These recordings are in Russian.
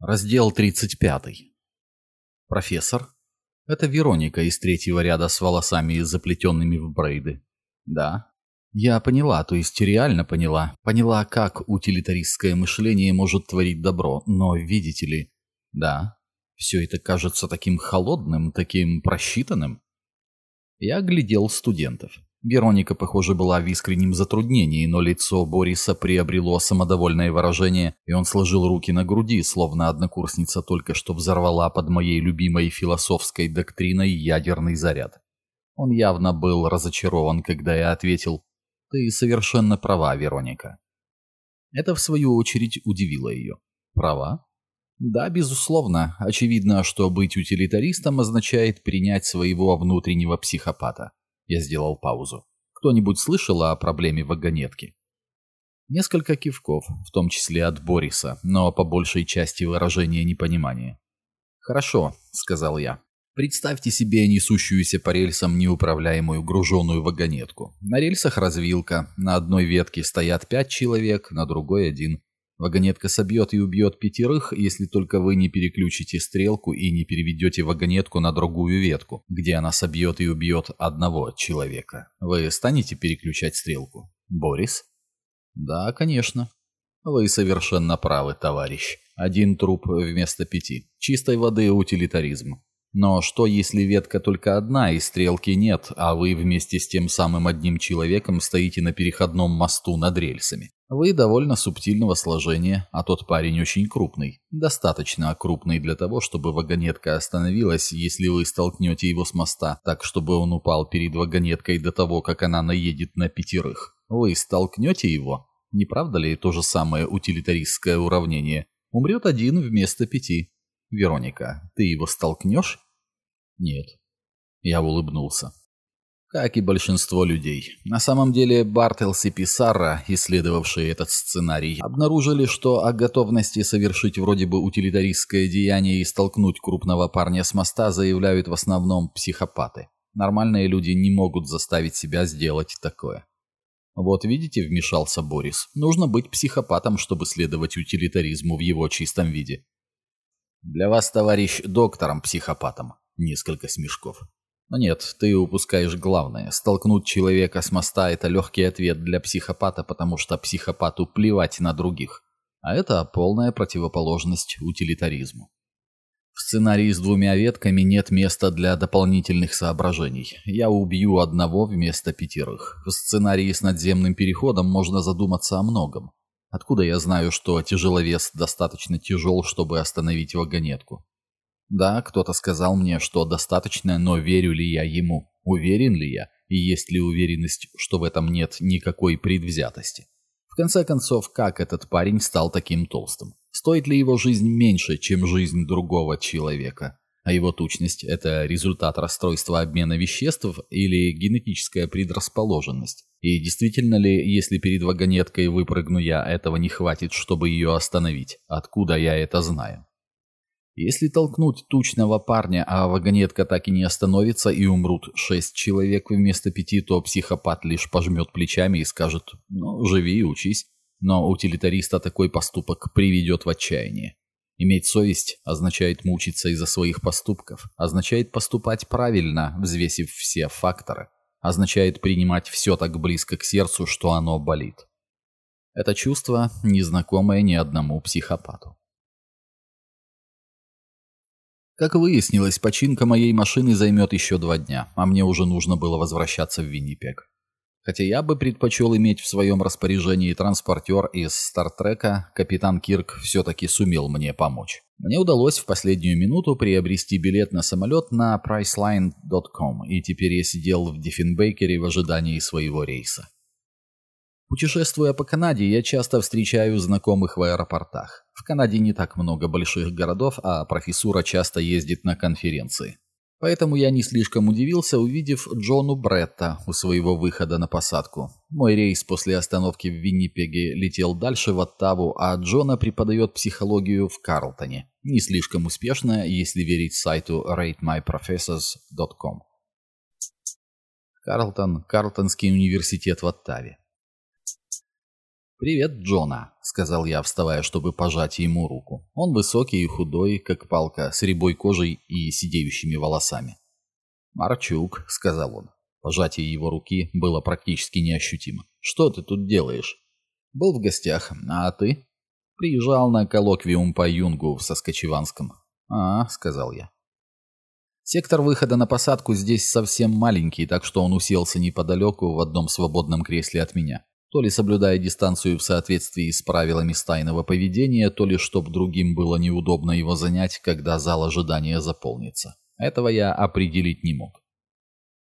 Раздел 35. Профессор? Это Вероника из третьего ряда с волосами, заплетенными в брейды. Да. Я поняла, то есть реально поняла. Поняла, как утилитаристское мышление может творить добро, но видите ли... Да. Все это кажется таким холодным, таким просчитанным. Я глядел студентов. Вероника, похоже, была в искреннем затруднении, но лицо Бориса приобрело самодовольное выражение, и он сложил руки на груди, словно однокурсница только что взорвала под моей любимой философской доктриной ядерный заряд. Он явно был разочарован, когда я ответил «Ты совершенно права, Вероника». Это, в свою очередь, удивило ее. «Права?» Да, безусловно. Очевидно, что быть утилитаристом означает принять своего внутреннего психопата. Я сделал паузу. Кто-нибудь слышал о проблеме вагонетки? Несколько кивков, в том числе от Бориса, но по большей части выражения непонимания. «Хорошо», — сказал я. Представьте себе несущуюся по рельсам неуправляемую груженную вагонетку. На рельсах развилка, на одной ветке стоят пять человек, на другой один. Вагонетка собьет и убьет пятерых, если только вы не переключите стрелку и не переведете вагонетку на другую ветку, где она собьет и убьет одного человека. Вы станете переключать стрелку? Борис? Да, конечно. Вы совершенно правы, товарищ. Один труп вместо пяти. Чистой воды утилитаризм. Но что, если ветка только одна и стрелки нет, а вы вместе с тем самым одним человеком стоите на переходном мосту над рельсами? Вы довольно субтильного сложения, а тот парень очень крупный. Достаточно крупный для того, чтобы вагонетка остановилась, если вы столкнете его с моста, так чтобы он упал перед вагонеткой до того, как она наедет на пятерых. Вы столкнете его? Не правда ли то же самое утилитаристское уравнение? Умрет один вместо пяти. Вероника, ты его столкнешь? Нет. Я улыбнулся как и большинство людей. На самом деле Бартелс и Писарра, исследовавшие этот сценарий, обнаружили, что о готовности совершить вроде бы утилитаристское деяние и столкнуть крупного парня с моста заявляют в основном психопаты. Нормальные люди не могут заставить себя сделать такое. Вот видите, вмешался Борис. Нужно быть психопатом, чтобы следовать утилитаризму в его чистом виде. Для вас, товарищ, доктором-психопатом. Несколько смешков. Но нет, ты упускаешь главное. Столкнуть человека с моста – это легкий ответ для психопата, потому что психопату плевать на других. А это полная противоположность утилитаризму. В сценарии с двумя ветками нет места для дополнительных соображений. Я убью одного вместо пятерых. В сценарии с надземным переходом можно задуматься о многом. Откуда я знаю, что тяжеловес достаточно тяжел, чтобы остановить вагонетку? Да, кто-то сказал мне, что достаточно, но верю ли я ему? Уверен ли я? И есть ли уверенность, что в этом нет никакой предвзятости? В конце концов, как этот парень стал таким толстым? Стоит ли его жизнь меньше, чем жизнь другого человека? А его тучность – это результат расстройства обмена веществ или генетическая предрасположенность? И действительно ли, если перед вагонеткой выпрыгну я, этого не хватит, чтобы ее остановить? Откуда я это знаю? Если толкнуть тучного парня, а вагонетка так и не остановится и умрут шесть человек вместо пяти, то психопат лишь пожмет плечами и скажет «ну, живи и учись». Но утилитариста такой поступок приведет в отчаяние. Иметь совесть означает мучиться из-за своих поступков, означает поступать правильно, взвесив все факторы, означает принимать все так близко к сердцу, что оно болит. Это чувство незнакомое ни одному психопату. Как выяснилось, починка моей машины займет еще два дня, а мне уже нужно было возвращаться в Виннипег. Хотя я бы предпочел иметь в своем распоряжении транспортер из Стартрека, капитан Кирк все-таки сумел мне помочь. Мне удалось в последнюю минуту приобрести билет на самолет на priceline.com, и теперь я сидел в Диффенбейкере в ожидании своего рейса. Путешествуя по Канаде, я часто встречаю знакомых в аэропортах. В Канаде не так много больших городов, а профессура часто ездит на конференции. Поэтому я не слишком удивился, увидев Джону Бретта у своего выхода на посадку. Мой рейс после остановки в Виннипеге летел дальше в Оттаву, а Джона преподает психологию в Карлтоне. Не слишком успешно, если верить сайту ratemyprofessors.com. Карлтон – Карлтонский университет в Оттаве. «Привет, Джона», — сказал я, вставая, чтобы пожать ему руку. Он высокий и худой, как палка, с рябой кожей и сидеющими волосами. «Марчук», — сказал он. Пожатие его руки было практически неощутимо. «Что ты тут делаешь?» «Был в гостях. А ты?» «Приезжал на коллоквиум по Юнгу в Соскочеванском». «А», — сказал я. Сектор выхода на посадку здесь совсем маленький, так что он уселся неподалеку в одном свободном кресле от меня. То ли соблюдая дистанцию в соответствии с правилами стайного поведения, то ли чтоб другим было неудобно его занять, когда зал ожидания заполнится. Этого я определить не мог.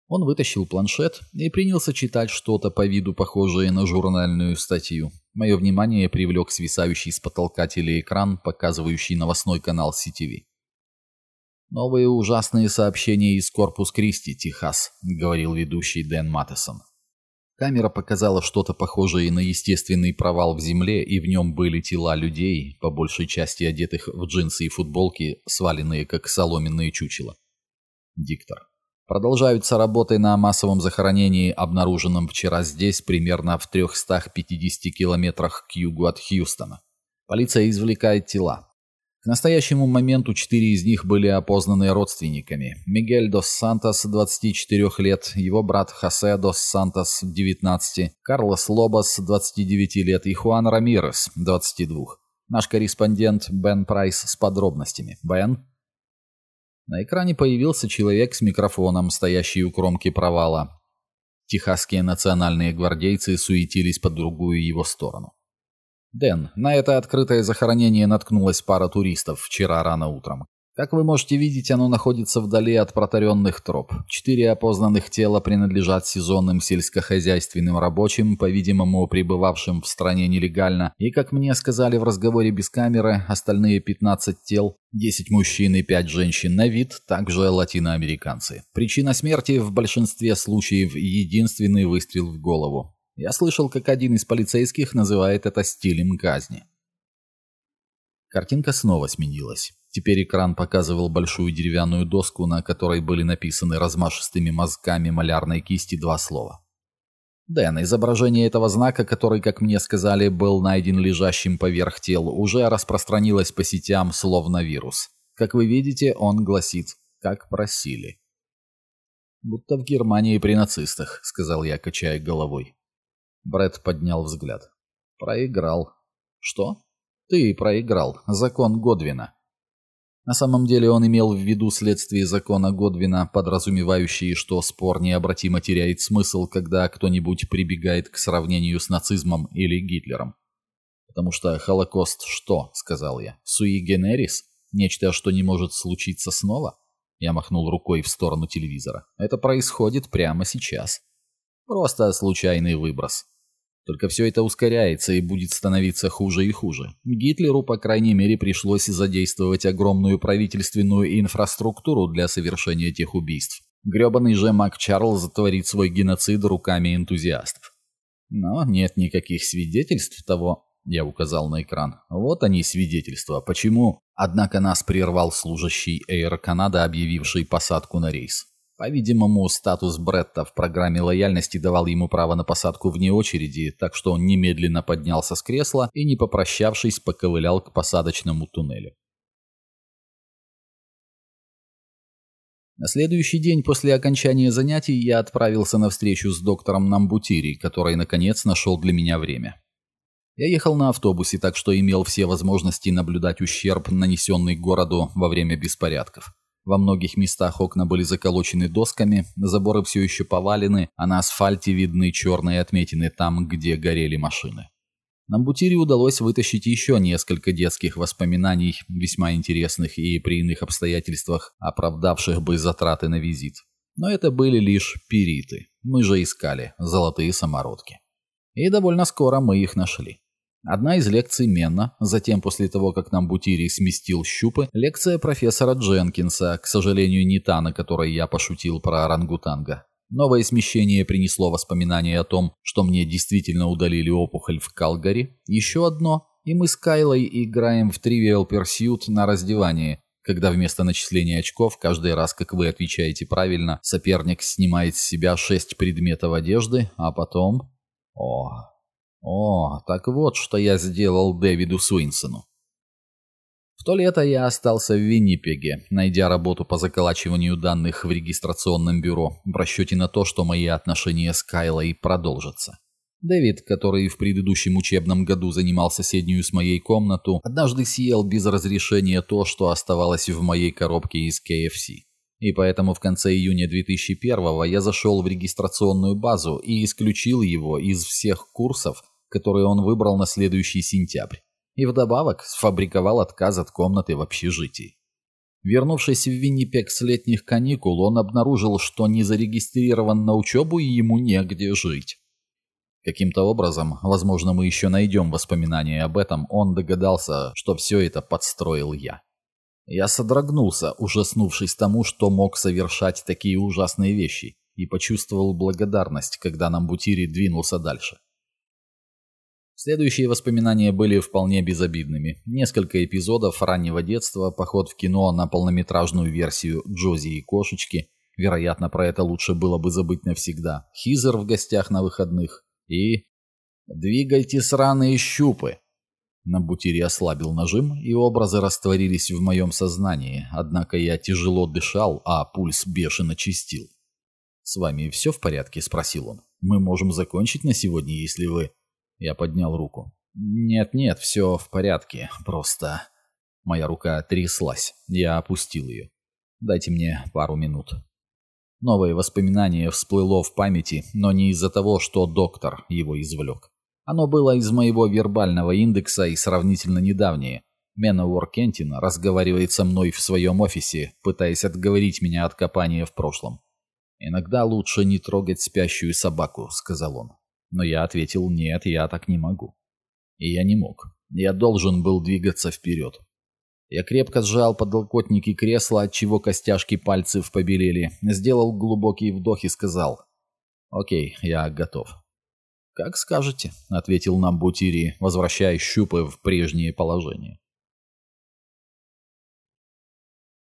Он вытащил планшет и принялся читать что-то по виду похожее на журнальную статью. Мое внимание привлек свисающий с потолка телеэкран, показывающий новостной канал CTV. «Новые ужасные сообщения из Корпус Кристи, Техас», — говорил ведущий Дэн Маттесон. Камера показала что-то похожее на естественный провал в земле, и в нем были тела людей, по большей части одетых в джинсы и футболки, сваленные как соломенные чучела. Диктор. Продолжаются работы на массовом захоронении, обнаруженном вчера здесь, примерно в 350 километрах к югу от Хьюстона. Полиция извлекает тела. Настоящему моменту четыре из них были опознаны родственниками. Мигель дос Сантос, 24 лет, его брат Хосе дос Сантос, 19, Карлос Лобос, 29 лет и Хуан Рамирес, 22. Наш корреспондент Бен Прайс с подробностями. Бен? На экране появился человек с микрофоном, стоящий у кромки провала. Техасские национальные гвардейцы суетились по другую его сторону. Дэн, на это открытое захоронение наткнулась пара туристов вчера рано утром. Как вы можете видеть, оно находится вдали от протаренных троп. Четыре опознанных тела принадлежат сезонным сельскохозяйственным рабочим, по-видимому, пребывавшим в стране нелегально, и, как мне сказали в разговоре без камеры, остальные 15 тел, 10 мужчин и 5 женщин на вид, также латиноамериканцы. Причина смерти в большинстве случаев единственный выстрел в голову. Я слышал, как один из полицейских называет это стилем казни. Картинка снова сменилась. Теперь экран показывал большую деревянную доску, на которой были написаны размашистыми мазками малярной кисти два слова. Дэн, изображение этого знака, который, как мне сказали, был найден лежащим поверх тел, уже распространилось по сетям словно вирус. Как вы видите, он гласит «как просили». «Будто в Германии при нацистах», — сказал я, качая головой. Бред поднял взгляд. «Проиграл». «Что?» «Ты проиграл. Закон Годвина». На самом деле он имел в виду следствие закона Годвина, подразумевающие, что спор необратимо теряет смысл, когда кто-нибудь прибегает к сравнению с нацизмом или Гитлером. «Потому что Холокост что?» — сказал я. «Суи генерис? Нечто, что не может случиться снова?» Я махнул рукой в сторону телевизора. «Это происходит прямо сейчас. Просто случайный выброс. Только все это ускоряется и будет становиться хуже и хуже. Гитлеру, по крайней мере, пришлось задействовать огромную правительственную инфраструктуру для совершения тех убийств. Гребаный же Мак Чарльз творит свой геноцид руками энтузиастов. Но нет никаких свидетельств того, я указал на экран. Вот они свидетельства. Почему? Однако нас прервал служащий Air Canada, объявивший посадку на рейс. По-видимому, статус Бретта в программе лояльности давал ему право на посадку вне очереди, так что он немедленно поднялся с кресла и, не попрощавшись, поковылял к посадочному туннелю. На следующий день после окончания занятий я отправился на встречу с доктором Намбутири, который, наконец, нашел для меня время. Я ехал на автобусе, так что имел все возможности наблюдать ущерб, нанесенный городу во время беспорядков. Во многих местах окна были заколочены досками, заборы все еще повалены, а на асфальте видны черные отметины там, где горели машины. Нам Бутире удалось вытащить еще несколько детских воспоминаний, весьма интересных и при иных обстоятельствах, оправдавших бы затраты на визит. Но это были лишь периты. Мы же искали золотые самородки. И довольно скоро мы их нашли. Одна из лекций Менна, затем после того, как нам Бутири сместил щупы, лекция профессора Дженкинса, к сожалению, не та, на которой я пошутил про орангутанга. Новое смещение принесло воспоминание о том, что мне действительно удалили опухоль в Калгари. Еще одно, и мы с Кайлой играем в Trivial Pursuit на раздевании, когда вместо начисления очков каждый раз, как вы отвечаете правильно, соперник снимает с себя шесть предметов одежды, а потом... О, О, так вот, что я сделал Дэвиду Суинсону. В то лето я остался в Виннипеге, найдя работу по заколачиванию данных в регистрационном бюро, в расчете на то, что мои отношения с Кайлой продолжатся. Дэвид, который в предыдущем учебном году занимал соседнюю с моей комнату, однажды съел без разрешения то, что оставалось в моей коробке из KFC. И поэтому в конце июня 2001 я зашел в регистрационную базу и исключил его из всех курсов, которые он выбрал на следующий сентябрь. И вдобавок сфабриковал отказ от комнаты в общежитии. Вернувшись в Виннипек с летних каникул, он обнаружил, что не зарегистрирован на учебу и ему негде жить. Каким-то образом, возможно, мы еще найдем воспоминания об этом, он догадался, что все это подстроил я. Я содрогнулся, ужаснувшись тому, что мог совершать такие ужасные вещи, и почувствовал благодарность, когда Намбутири двинулся дальше. Следующие воспоминания были вполне безобидными. Несколько эпизодов раннего детства, поход в кино на полнометражную версию «Джози и кошечки», вероятно, про это лучше было бы забыть навсегда, Хизер в гостях на выходных, и... «Двигайте сраные щупы!» Набутири ослабил нажим, и образы растворились в моем сознании, однако я тяжело дышал, а пульс бешено чистил. «С вами все в порядке?» – спросил он. «Мы можем закончить на сегодня, если вы...» Я поднял руку. «Нет-нет, все в порядке, просто...» Моя рука тряслась, я опустил ее. «Дайте мне пару минут». Новое воспоминание всплыло в памяти, но не из-за того, что доктор его извлек. Оно было из моего вербального индекса и сравнительно недавнее. Менауэр Кентин разговаривает со мной в своем офисе, пытаясь отговорить меня от копания в прошлом. «Иногда лучше не трогать спящую собаку», — сказал он. Но я ответил «нет, я так не могу». И я не мог. Я должен был двигаться вперед. Я крепко сжал подлокотники кресла, отчего костяшки пальцев побелели, сделал глубокий вдох и сказал «Окей, я готов». «Как скажете», — ответил нам Бутири, возвращая щупы в прежнее положение.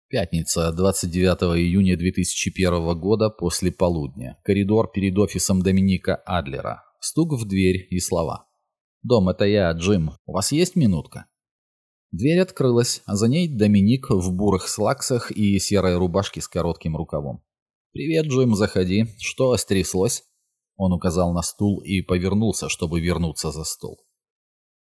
Пятница, 29 июня 2001 года, после полудня. Коридор перед офисом Доминика Адлера. Стук в дверь и слова. «Дом, это я, Джим. У вас есть минутка?» Дверь открылась, а за ней Доминик в бурых слаксах и серой рубашке с коротким рукавом. «Привет, Джим, заходи. Что стряслось?» Он указал на стул и повернулся, чтобы вернуться за стол.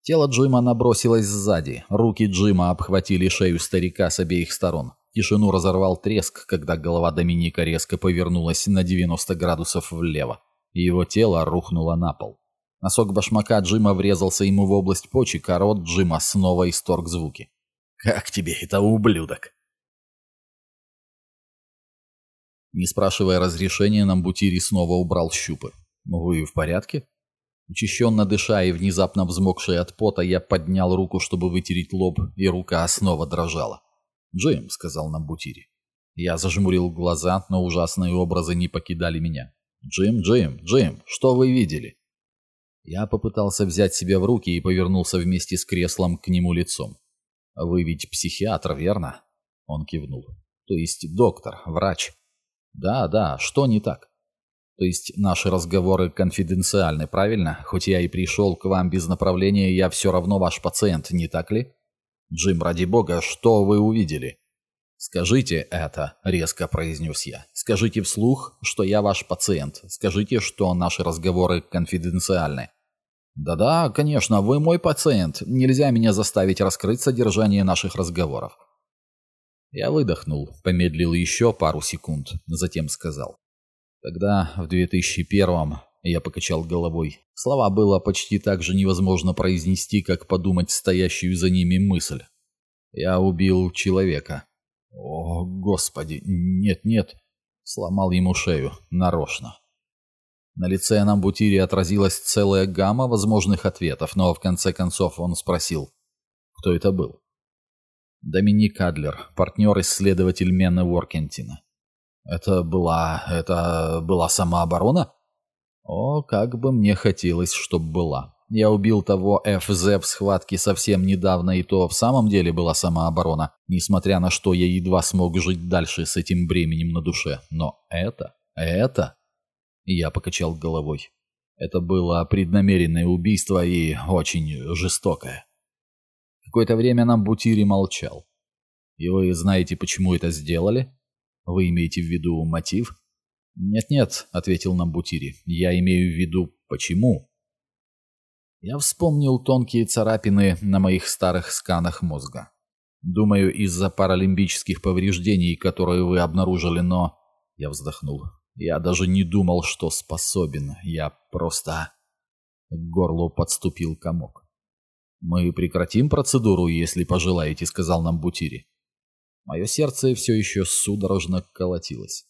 Тело Джима набросилось сзади, руки Джима обхватили шею старика с обеих сторон. Тишину разорвал треск, когда голова Доминика резко повернулась на 90 градусов влево, и его тело рухнуло на пол. Носок башмака Джима врезался ему в область почек, а рот Джима снова исторг звуки. «Как тебе это, ублюдок?» Не спрашивая разрешения, Намбутири снова убрал щупы. «Вы в порядке?» Учащенно дыша и внезапно взмокший от пота, я поднял руку, чтобы вытереть лоб, и рука снова дрожала. «Джим», — сказал Намбутири. Я зажмурил глаза, но ужасные образы не покидали меня. «Джим, Джим, Джим, что вы видели?» Я попытался взять себя в руки и повернулся вместе с креслом к нему лицом. «Вы ведь психиатр, верно?» Он кивнул. «То есть доктор, врач?» «Да, да, что не так?» «То есть наши разговоры конфиденциальны, правильно? Хоть я и пришел к вам без направления, я все равно ваш пациент, не так ли?» «Джим, ради бога, что вы увидели?» «Скажите это», — резко произнес я. «Скажите вслух, что я ваш пациент. Скажите, что наши разговоры конфиденциальны». «Да-да, конечно, вы мой пациент. Нельзя меня заставить раскрыть содержание наших разговоров». Я выдохнул, помедлил еще пару секунд, затем сказал. Тогда, в 2001-м, я покачал головой. Слова было почти так же невозможно произнести, как подумать стоящую за ними мысль. Я убил человека. О, господи, нет-нет. Сломал ему шею, нарочно. На лице Намбутири отразилась целая гамма возможных ответов, но в конце концов он спросил, кто это был. Доминик Адлер, партнер-исследователь Мены Уоркентина. Это была... это была самооборона? О, как бы мне хотелось, чтоб была. Я убил того ФЗ в схватке совсем недавно, и то в самом деле была самооборона, несмотря на что я едва смог жить дальше с этим бременем на душе. Но это... это... Я покачал головой. Это было преднамеренное убийство и очень жестокое. Какое-то время нам Бутири молчал. И вы знаете, почему это сделали? Вы имеете в виду мотив? Нет-нет, ответил нам Бутири. Я имею в виду почему. Я вспомнил тонкие царапины на моих старых сканах мозга. Думаю, из-за паралимбических повреждений, которые вы обнаружили, но... Я вздохнул. Я даже не думал, что способен. Я просто... К горлу подступил комок. «Мы прекратим процедуру, если пожелаете», — сказал нам Бутири. Мое сердце все еще судорожно колотилось.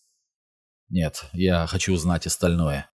«Нет, я хочу узнать остальное.